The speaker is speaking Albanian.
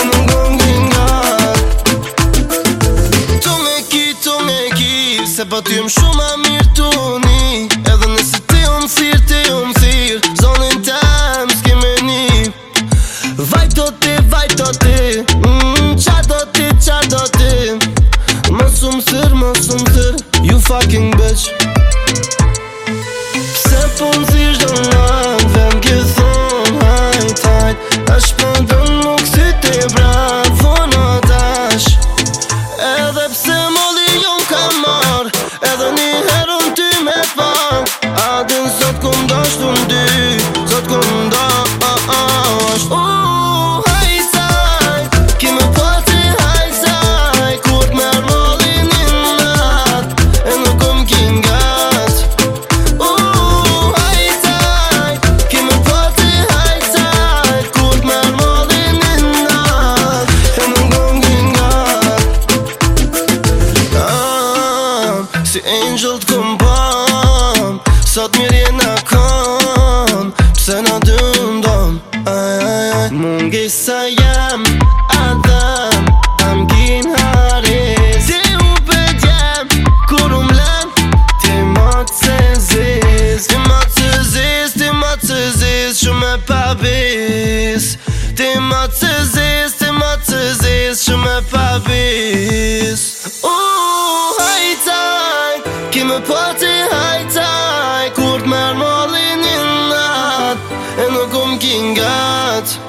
Në me me po shumë a mirë tu Edhe nëse ti o thirë, ti o thirë Zonin ta, më s'kim e njim Vajto ti, vajto ti mm, Qa do ti, qa do ti Më s'u thirë, më thirë You fucking bitch Se po më thirë, qa Si angel të këmban Sa të mirje në kam Pse në dëndon Mungi sa jam Adam Am gin hare Si u bedjem Kur u mlen Ti ma të se ziz Ti ma Ki po pati hajt hajt Kur t'merë malin i nat E nuk um ki ngat